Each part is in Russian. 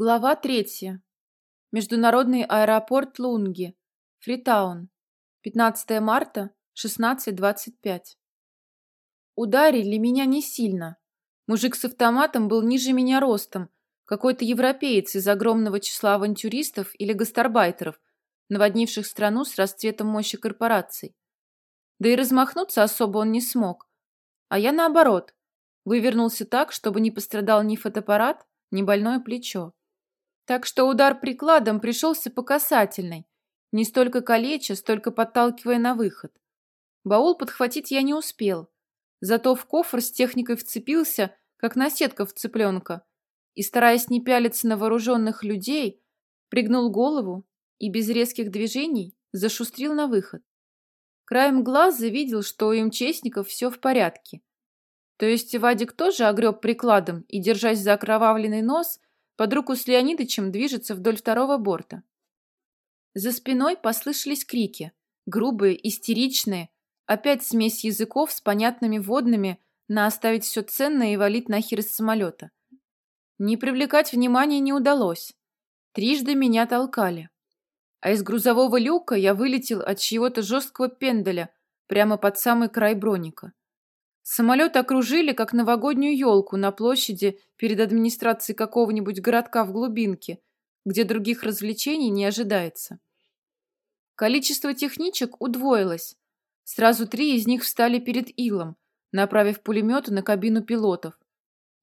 Глава третья. Международный аэропорт Лунги. Фритаун. 15 марта, 16.25. Ударили меня не сильно. Мужик с автоматом был ниже меня ростом, какой-то европеец из огромного числа авантюристов или гастарбайтеров, наводнивших страну с расцветом мощи корпораций. Да и размахнуться особо он не смог. А я наоборот, вывернулся так, чтобы не пострадал ни фотоаппарат, ни больное плечо. Так что удар прикладом пришелся по касательной, не столько калеча, столько подталкивая на выход. Баул подхватить я не успел, зато в кофр с техникой вцепился, как наседка в цыпленка, и, стараясь не пялиться на вооруженных людей, пригнул голову и без резких движений зашустрил на выход. Краем глаза видел, что у МЧСников все в порядке. То есть Вадик тоже огреб прикладом и, держась за окровавленный нос, под руку с Леонидычем движется вдоль второго борта. За спиной послышались крики, грубые, истеричные, опять смесь языков с понятными водными на оставить все ценное и валить нахер из самолета. Не привлекать внимания не удалось. Трижды меня толкали. А из грузового люка я вылетел от чьего-то жесткого пенделя прямо под самый край броника. Самолет окружили, как новогоднюю елку на площади перед администрацией какого-нибудь городка в глубинке, где других развлечений не ожидается. Количество техничек удвоилось. Сразу три из них встали перед Илом, направив пулеметы на кабину пилотов.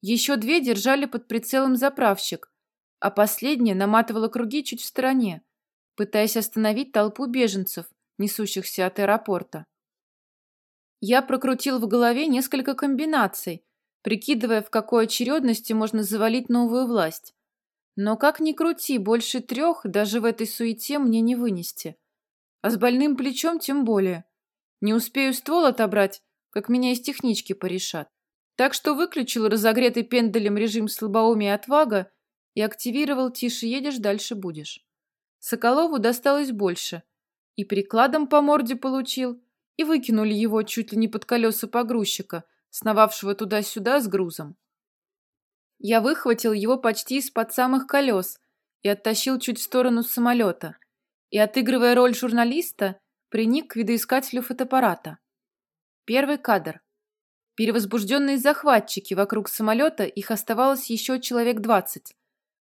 Еще две держали под прицелом заправщик, а последняя наматывала круги чуть в стороне, пытаясь остановить толпу беженцев, несущихся от аэропорта. Я прокрутил в голове несколько комбинаций, прикидывая, в какой очередности можно завалить новую власть. Но как ни крути, больше трех даже в этой суете мне не вынести. А с больным плечом тем более. Не успею ствол отобрать, как меня из технички порешат. Так что выключил разогретый пенделем режим слабоумия отвага и активировал «Тише едешь, дальше будешь». Соколову досталось больше. И прикладом по морде получил, и выкинули его чуть ли не под колеса погрузчика, сновавшего туда-сюда с грузом. Я выхватил его почти из-под самых колес и оттащил чуть в сторону самолета, и, отыгрывая роль журналиста, приник к видоискателю фотоаппарата. Первый кадр. Перевозбужденные захватчики вокруг самолета, их оставалось еще человек двадцать.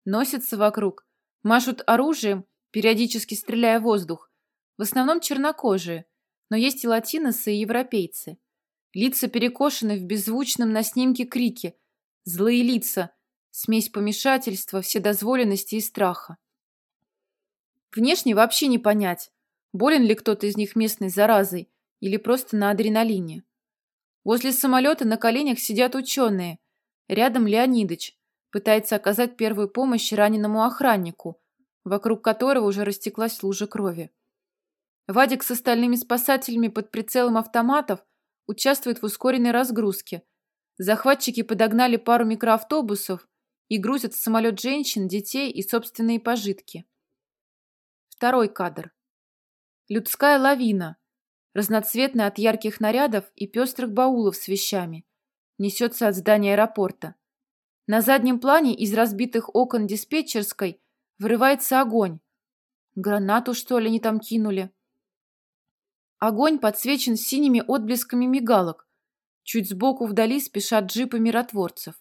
Носятся вокруг, машут оружием, периодически стреляя в воздух. В основном чернокожие – но есть и латиносы, и европейцы. Лица перекошены в беззвучном на снимке крике. Злые лица, смесь помешательства, вседозволенности и страха. Внешне вообще не понять, болен ли кто-то из них местной заразой или просто на адреналине. Возле самолета на коленях сидят ученые. Рядом Леонидыч пытается оказать первую помощь раненому охраннику, вокруг которого уже растеклась лужа крови. Вадик с остальными спасателями под прицелом автоматов участвует в ускоренной разгрузке. Захватчики подогнали пару микроавтобусов и грузят в самолет женщин, детей и собственные пожитки. Второй кадр. Людская лавина, разноцветная от ярких нарядов и пестрых баулов с вещами, несется от здания аэропорта. На заднем плане из разбитых окон диспетчерской вырывается огонь. Гранату, что ли, они там кинули? Огонь подсвечен синими отблесками мигалок. Чуть сбоку вдали спешат джипы миротворцев.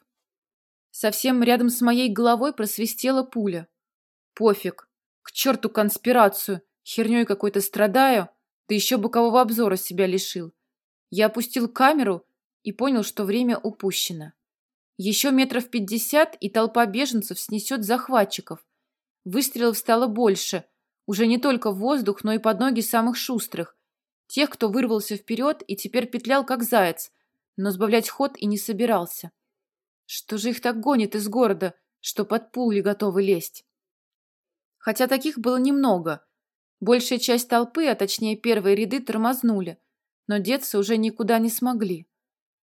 Совсем рядом с моей головой просвистела пуля. Пофиг. К черту конспирацию. Херней какой-то страдаю, да еще бокового обзора себя лишил. Я опустил камеру и понял, что время упущено. Еще метров пятьдесят, и толпа беженцев снесет захватчиков. Выстрелов стало больше. Уже не только в воздух, но и под ноги самых шустрых. Тех, кто вырвался вперед и теперь петлял, как заяц, но сбавлять ход и не собирался. Что же их так гонит из города, что под пули готовы лезть? Хотя таких было немного. Большая часть толпы, а точнее первые ряды, тормознули, но деться уже никуда не смогли.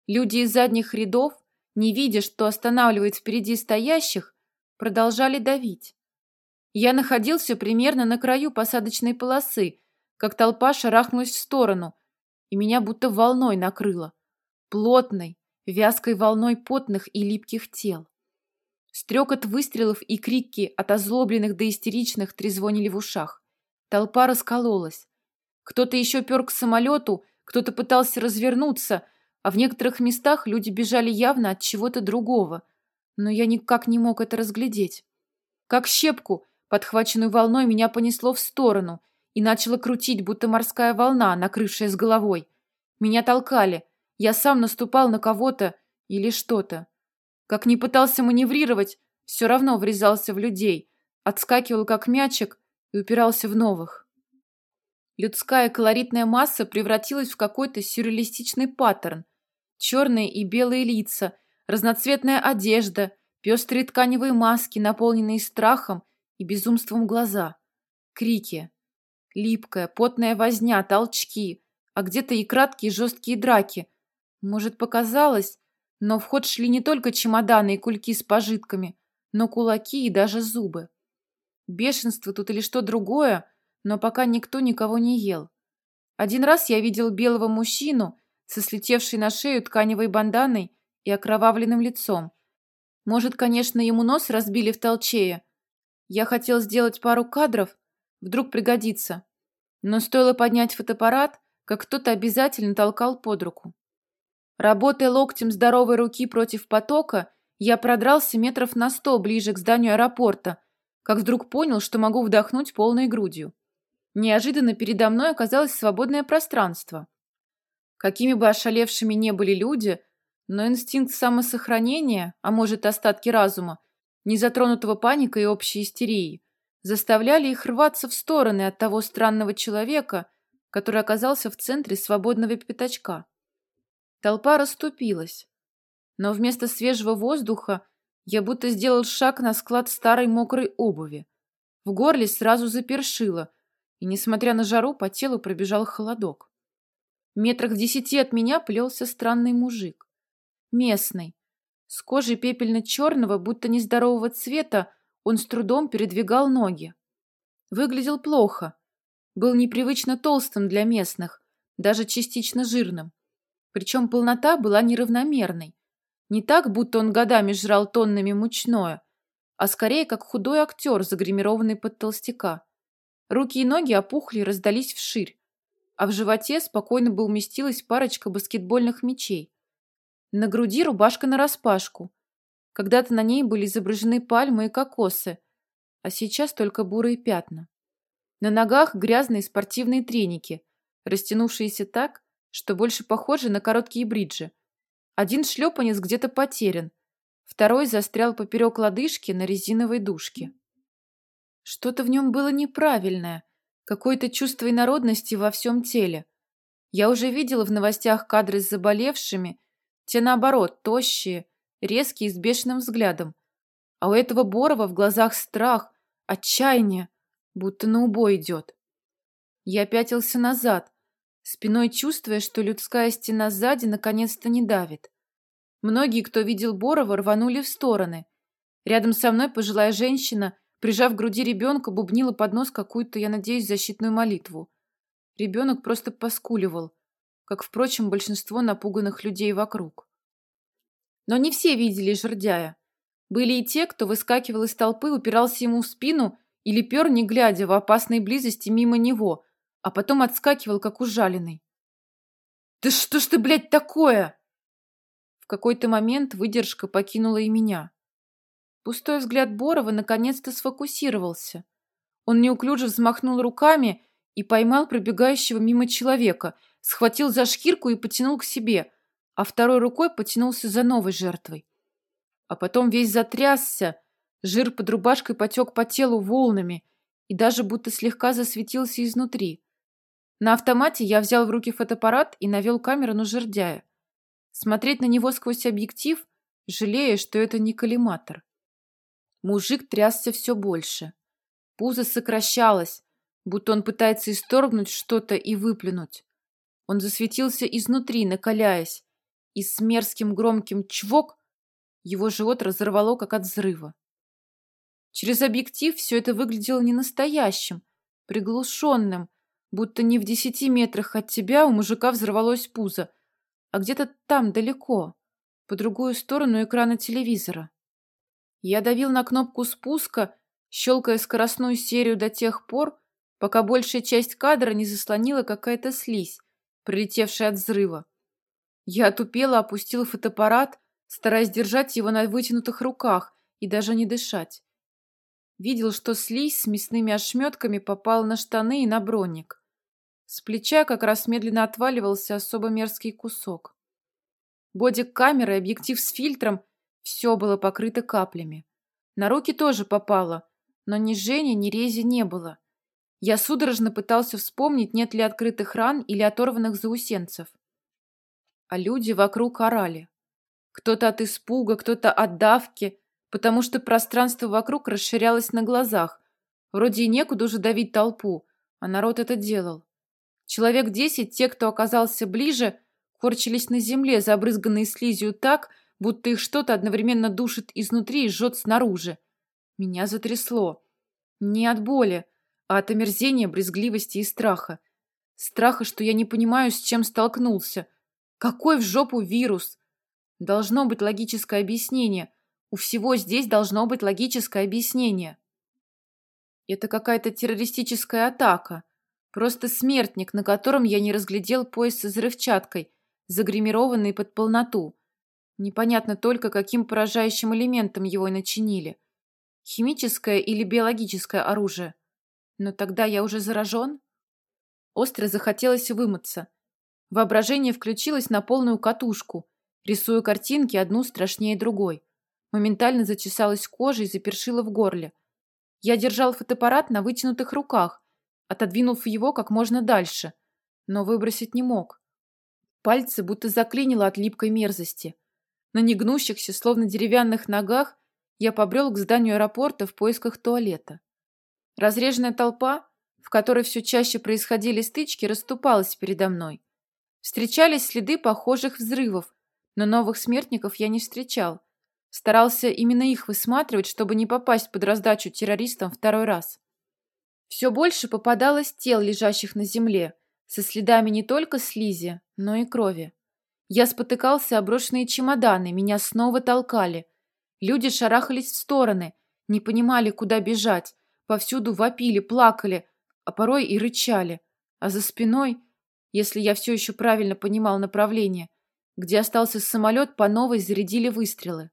Люди из задних рядов, не видя, что останавливает впереди стоящих, продолжали давить. Я находился примерно на краю посадочной полосы, как толпа шарахнулась в сторону, и меня будто волной накрыло. Плотной, вязкой волной потных и липких тел. Стрекот выстрелов и крики от озлобленных до истеричных трезвонили в ушах. Толпа раскололась. Кто-то еще пер к самолету, кто-то пытался развернуться, а в некоторых местах люди бежали явно от чего-то другого. Но я никак не мог это разглядеть. Как щепку, подхваченную волной, меня понесло в сторону и начало крутить, будто морская волна, накрывшая с головой. Меня толкали. Я сам наступал на кого-то или что-то. Как ни пытался маневрировать, все равно врезался в людей, отскакивал как мячик и упирался в новых. Людская колоритная масса превратилась в какой-то сюрреалистичный паттерн. Черные и белые лица, разноцветная одежда, пестрые тканевые маски, наполненные страхом и безумством глаза. Крики. Липкая, потная возня, толчки, а где-то и краткие жесткие драки. Может, показалось, но в ход шли не только чемоданы и кульки с пожитками, но кулаки и даже зубы. Бешенство тут или что другое, но пока никто никого не ел. Один раз я видел белого мужчину со слетевшей на шею тканевой банданой и окровавленным лицом. Может, конечно, ему нос разбили в толчее. Я хотел сделать пару кадров, вдруг пригодится. Но стоило поднять фотоаппарат, как кто-то обязательно толкал под руку. Работая локтем здоровой руки против потока, я продрался метров на сто ближе к зданию аэропорта, как вдруг понял, что могу вдохнуть полной грудью. Неожиданно передо мной оказалось свободное пространство. Какими бы ошалевшими не были люди, но инстинкт самосохранения, а может остатки разума, не затронутого паникой и общей истерией, заставляли их рваться в стороны от того странного человека, который оказался в центре свободного пятачка. Толпа расступилась, но вместо свежего воздуха я будто сделал шаг на склад старой мокрой обуви. В горле сразу запершило, и, несмотря на жару, по телу пробежал холодок. Метрах в десяти от меня плелся странный мужик. Местный. С кожей пепельно-черного, будто нездорового цвета, он с трудом передвигал ноги. Выглядел плохо. Был непривычно толстым для местных, даже частично жирным. Причем полнота была неравномерной. Не так, будто он годами жрал тоннами мучное, а скорее как худой актер, загримированный под толстяка. Руки и ноги опухли раздались вширь, а в животе спокойно бы уместилась парочка баскетбольных мячей. На груди рубашка нараспашку. Когда-то на ней были изображены пальмы и кокосы, а сейчас только бурые пятна. На ногах грязные спортивные треники, растянувшиеся так, что больше похоже на короткие бриджи. Один шлепанец где-то потерян, второй застрял поперек лодыжки на резиновой дужке. Что-то в нем было неправильное, какое-то чувство инородности во всем теле. Я уже видела в новостях кадры с заболевшими, те наоборот, тощие, резкие с бешеным взглядом. А у этого Борова в глазах страх, отчаяние, будто на убой идет. Я пятился назад, спиной чувствуя, что людская стена сзади наконец-то не давит. Многие, кто видел Борова, рванули в стороны. Рядом со мной пожилая женщина, прижав к груди ребенка, бубнила под нос какую-то, я надеюсь, защитную молитву. Ребенок просто поскуливал, как, впрочем, большинство напуганных людей вокруг. Но не все видели жердяя. Были и те, кто выскакивал из толпы, упирался ему в спину или пер, не глядя, в опасной близости мимо него, а потом отскакивал, как ужаленный. «Да что ж ты, блядь, такое?» В какой-то момент выдержка покинула и меня. Пустой взгляд Борова наконец-то сфокусировался. Он неуклюже взмахнул руками и поймал пробегающего мимо человека, схватил за шкирку и потянул к себе, а второй рукой потянулся за новой жертвой. А потом весь затрясся, жир под рубашкой потек по телу волнами и даже будто слегка засветился изнутри. На автомате я взял в руки фотоаппарат и навел камеру на жердяя. Смотреть на него сквозь объектив, жалея, что это не коллиматор. Мужик трясся все больше. Пузо сокращалось, будто он пытается исторгнуть что-то и выплюнуть. Он засветился изнутри, накаляясь, и с мерзким громким чвок его живот разорвало, как от взрыва. Через объектив все это выглядело не настоящим, приглушенным, будто не в десяти метрах от тебя у мужика взорвалось пузо, а где-то там далеко, по другую сторону экрана телевизора. Я давил на кнопку спуска, щелкая скоростную серию до тех пор, пока большая часть кадра не заслонила какая-то слизь, прилетевшая от взрыва. Я отупело опустил фотоаппарат, стараясь держать его на вытянутых руках и даже не дышать. Видел, что слизь с мясными ошметками попала на штаны и на броник. С плеча как раз медленно отваливался особо мерзкий кусок. Бодик камеры, объектив с фильтром — все было покрыто каплями. На руки тоже попало, но ни Жени, ни Рези не было. Я судорожно пытался вспомнить, нет ли открытых ран или оторванных заусенцев. А люди вокруг орали. Кто-то от испуга, кто-то от давки, потому что пространство вокруг расширялось на глазах. Вроде и некуда уже давить толпу, а народ это делал. Человек десять, те, кто оказался ближе, корчились на земле, забрызганные слизью так, будто их что-то одновременно душит изнутри и жжет снаружи. Меня затрясло. Не от боли, а от омерзения, брезгливости и страха. Страха, что я не понимаю, с чем столкнулся. Какой в жопу вирус? Должно быть логическое объяснение. У всего здесь должно быть логическое объяснение. Это какая-то террористическая атака. Просто смертник, на котором я не разглядел пояс с взрывчаткой, загримированный под полноту. Непонятно только, каким поражающим элементом его начинили. Химическое или биологическое оружие. Но тогда я уже заражен? Остро захотелось вымыться. Воображение включилось на полную катушку, рисуя картинки одну страшнее другой. Моментально зачесалась кожа и запершила в горле. Я держал фотоаппарат на вытянутых руках, отодвинув его как можно дальше, но выбросить не мог. Пальцы будто заклинило от липкой мерзости. На негнущихся, словно деревянных ногах, я побрел к зданию аэропорта в поисках туалета. Разреженная толпа, в которой все чаще происходили стычки, расступалась передо мной. Встречались следы похожих взрывов, но новых смертников я не встречал. Старался именно их высматривать, чтобы не попасть под раздачу террористам второй раз. Все больше попадалось тел, лежащих на земле, со следами не только слизи, но и крови. Я спотыкался о брошенные чемоданы, меня снова толкали. Люди шарахались в стороны, не понимали, куда бежать, повсюду вопили, плакали, а порой и рычали. А за спиной, если я все еще правильно понимал направление, где остался самолет, по новой зарядили выстрелы.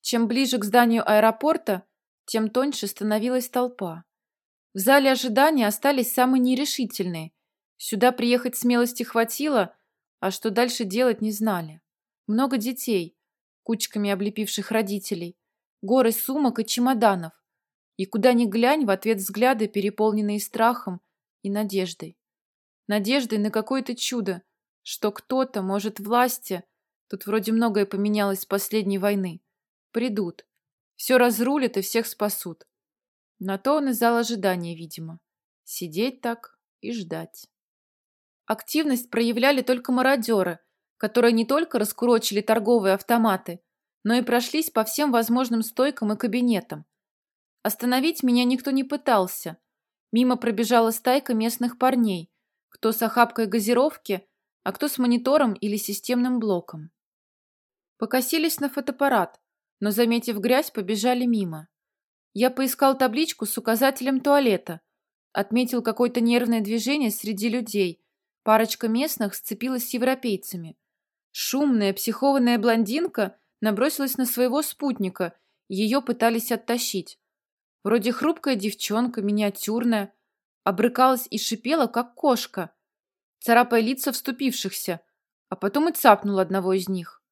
Чем ближе к зданию аэропорта, тем тоньше становилась толпа. В зале ожидания остались самые нерешительные. Сюда приехать смелости хватило, а что дальше делать не знали. Много детей, кучками облепивших родителей, горы сумок и чемоданов. И куда ни глянь, в ответ взгляды, переполненные страхом и надеждой. Надеждой на какое-то чудо, что кто-то, может, власти, тут вроде многое поменялось с последней войны, придут, все разрулят и всех спасут. На то он и зал ожидания, видимо. Сидеть так и ждать. Активность проявляли только мародеры, которые не только раскурочили торговые автоматы, но и прошлись по всем возможным стойкам и кабинетам. Остановить меня никто не пытался. Мимо пробежала стайка местных парней, кто с охапкой газировки, а кто с монитором или системным блоком. Покосились на фотоаппарат, но, заметив грязь, побежали мимо. Я поискал табличку с указателем туалета, отметил какое-то нервное движение среди людей. Парочка местных сцепилась с европейцами. Шумная, психованная блондинка набросилась на своего спутника, ее пытались оттащить. Вроде хрупкая девчонка, миниатюрная, обрыкалась и шипела, как кошка, царапая лица вступившихся, а потом и цапнула одного из них.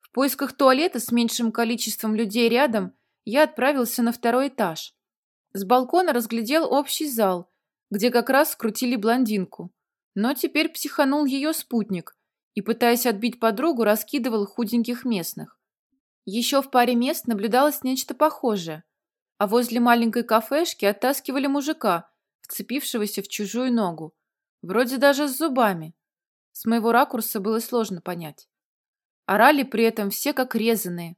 В поисках туалета с меньшим количеством людей рядом я отправился на второй этаж. С балкона разглядел общий зал, где как раз скрутили блондинку. Но теперь психанул ее спутник и, пытаясь отбить подругу, раскидывал худеньких местных. Еще в паре мест наблюдалось нечто похожее, а возле маленькой кафешки оттаскивали мужика, вцепившегося в чужую ногу, вроде даже с зубами. С моего ракурса было сложно понять. Орали при этом все как резаные,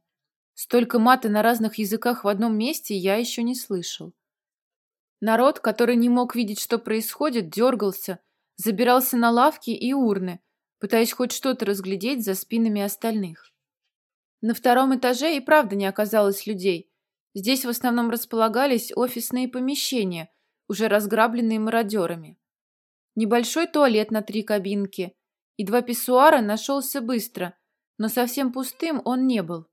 Столько маты на разных языках в одном месте я еще не слышал. Народ, который не мог видеть, что происходит, дергался, забирался на лавки и урны, пытаясь хоть что-то разглядеть за спинами остальных. На втором этаже и правда не оказалось людей, Здесь в основном располагались офисные помещения, уже разграбленные мародерами. Небольшой туалет на три кабинки и два писсуара нашелся быстро, но совсем пустым он не был.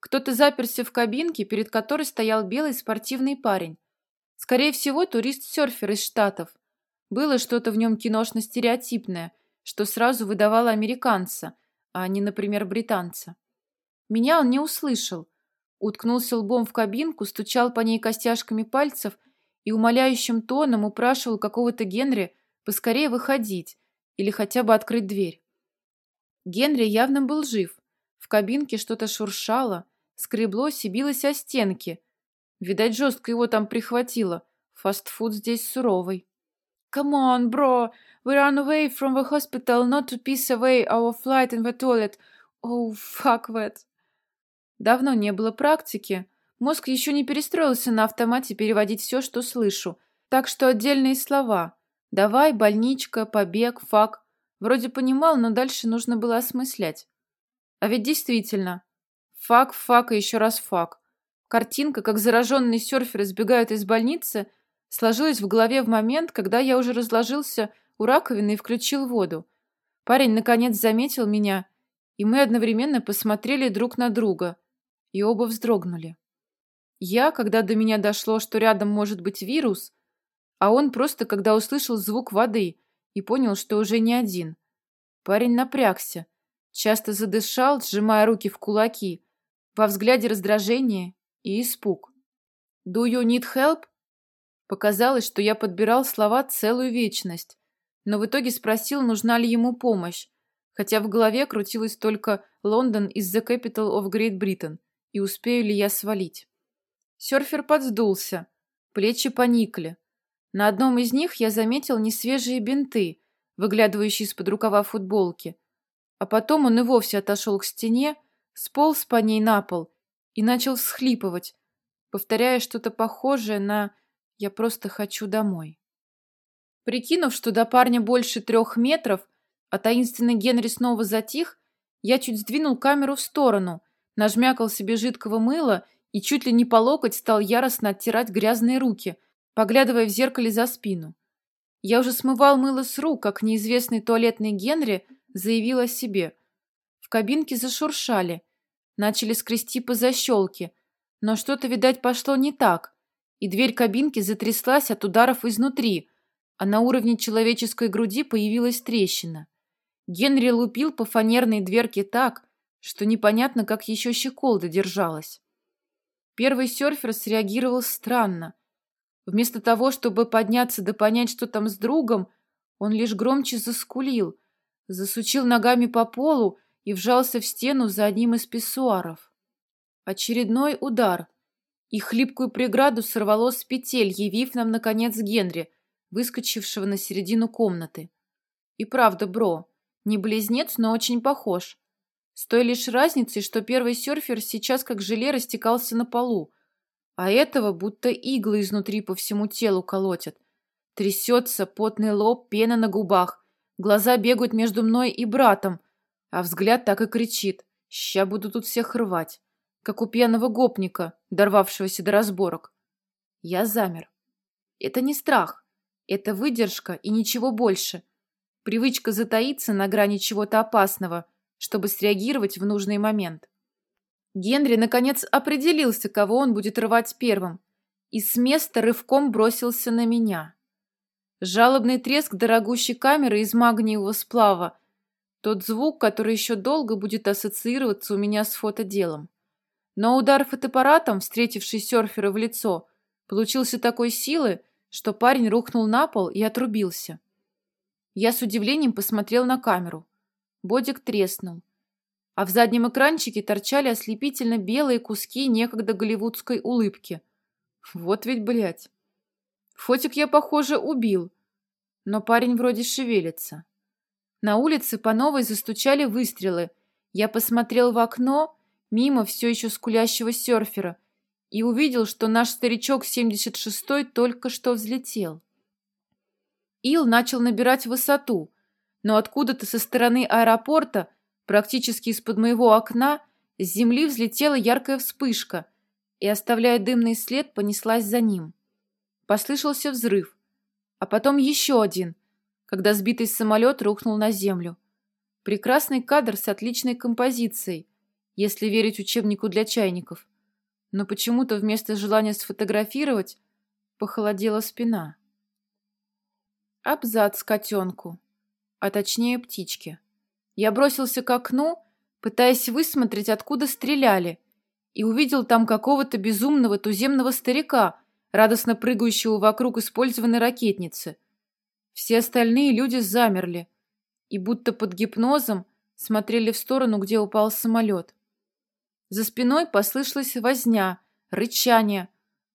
Кто-то заперся в кабинке, перед которой стоял белый спортивный парень. Скорее всего, турист-серфер из Штатов. Было что-то в нем киношно-стереотипное, что сразу выдавало американца, а не, например, британца. Меня он не услышал. Уткнулся лбом в кабинку, стучал по ней костяшками пальцев и умоляющим тоном упрашивал какого-то Генри поскорее выходить или хотя бы открыть дверь. Генри явно был жив. В кабинке что-то шуршало, скреблось и билось о стенки. Видать, жестко его там прихватило. Фастфуд здесь суровый. «Come on, bro! We run away from the hospital not to piss away our flight in the toilet. Oh, fuck that!» Давно не было практики. Мозг еще не перестроился на автомате переводить все, что слышу. Так что отдельные слова. «Давай», «больничка», «побег», «fuck». Вроде понимал, но дальше нужно было осмыслять. А ведь действительно. Fuck, fuck и еще раз fuck. Картинка, как зараженные серферы сбегают из больницы, сложилась в голове в момент, когда я уже разложился у раковины и включил воду. Парень наконец заметил меня, и мы одновременно посмотрели друг на друга, и оба вздрогнули. Я, когда до меня дошло, что рядом может быть вирус, а он просто, когда услышал звук воды и понял, что уже не один. Парень напрягся, часто задышал, сжимая руки в кулаки, во взгляде раздражение и испуг. «Do you need help?» Показалось, что я подбирал слова целую вечность, но в итоге спросил, нужна ли ему помощь, хотя в голове крутилось только «Лондон is the capital of Great Britain» и успею ли я свалить. Серфер подсдулся, плечи поникли. На одном из них я заметил несвежие бинты, выглядывающие из-под рукава футболки. А потом он и вовсе отошел к стене, сполз по ней на пол и начал всхлипывать, повторяя что-то похожее на «я просто хочу домой». Прикинув, что до парня больше трех метров, а таинственный Генри снова затих, я чуть сдвинул камеру в сторону, нажмякал себе жидкого мыла и чуть ли не по локоть стал яростно оттирать грязные руки, поглядывая в зеркале за спину. Я уже смывал мыло с рук, как неизвестный туалетный Генри заявил о себе. В кабинке зашуршали, начали скрести по защелке, но что-то, видать, пошло не так, и дверь кабинки затряслась от ударов изнутри, а на уровне человеческой груди появилась трещина. Генри лупил по фанерной дверке так, что непонятно, как еще щеколда держалась. Первый серфер среагировал странно. Вместо того, чтобы подняться да понять, что там с другом, он лишь громче заскулил, засучил ногами по полу и вжался в стену за одним из писсуаров. Очередной удар, и хлипкую преграду сорвало с петель, явив нам, наконец, Генри, выскочившего на середину комнаты. И правда, бро, не близнец, но очень похож. С той лишь разницей, что первый серфер сейчас как желе растекался на полу, а этого будто иглы изнутри по всему телу колотят. Трясется потный лоб, пена на губах, глаза бегают между мной и братом, а взгляд так и кричит «Ща буду тут всех рвать», как у пьяного гопника, дорвавшегося до разборок. Я замер. Это не страх, это выдержка и ничего больше. Привычка затаиться на грани чего-то опасного – чтобы среагировать в нужный момент. Генри, наконец, определился, кого он будет рвать первым, и с места рывком бросился на меня. Жалобный треск дорогущей камеры из магниевого сплава, тот звук, который еще долго будет ассоциироваться у меня с фотоделом. Но удар фотоаппаратом, встретивший серфера в лицо, получился такой силы, что парень рухнул на пол и отрубился. Я с удивлением посмотрел на камеру. Бодик треснул. А в заднем экранчике торчали ослепительно белые куски некогда голливудской улыбки. Вот ведь, блядь. Фотик я, похоже, убил. Но парень вроде шевелится. На улице по новой застучали выстрелы. Я посмотрел в окно, мимо все еще скулящего серфера, и увидел, что наш старичок 76-й только что взлетел. Ил начал набирать высоту, но откуда-то со стороны аэропорта, практически из-под моего окна, с земли взлетела яркая вспышка, и, оставляя дымный след, понеслась за ним. Послышался взрыв, а потом еще один, когда сбитый самолет рухнул на землю. Прекрасный кадр с отличной композицией, если верить учебнику для чайников. Но почему-то вместо желания сфотографировать похолодела спина. Абзац котенку, а точнее птичке. Я бросился к окну, пытаясь высмотреть, откуда стреляли, и увидел там какого-то безумного туземного старика, радостно прыгающего вокруг использованной ракетницы. Все остальные люди замерли и будто под гипнозом смотрели в сторону, где упал самолет. За спиной послышалась возня, рычание.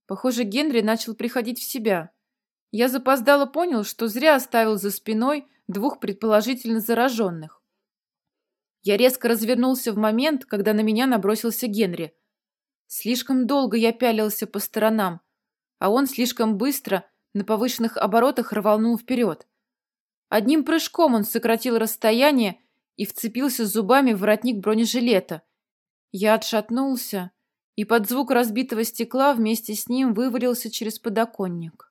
Похоже, Генри начал приходить в себя. Я запоздало понял, что зря оставил за спиной двух предположительно зараженных. Я резко развернулся в момент, когда на меня набросился Генри. Слишком долго я пялился по сторонам, а он слишком быстро на повышенных оборотах рванул вперед. Одним прыжком он сократил расстояние и вцепился зубами в воротник бронежилета. Я отшатнулся, и под звук разбитого стекла вместе с ним вывалился через подоконник.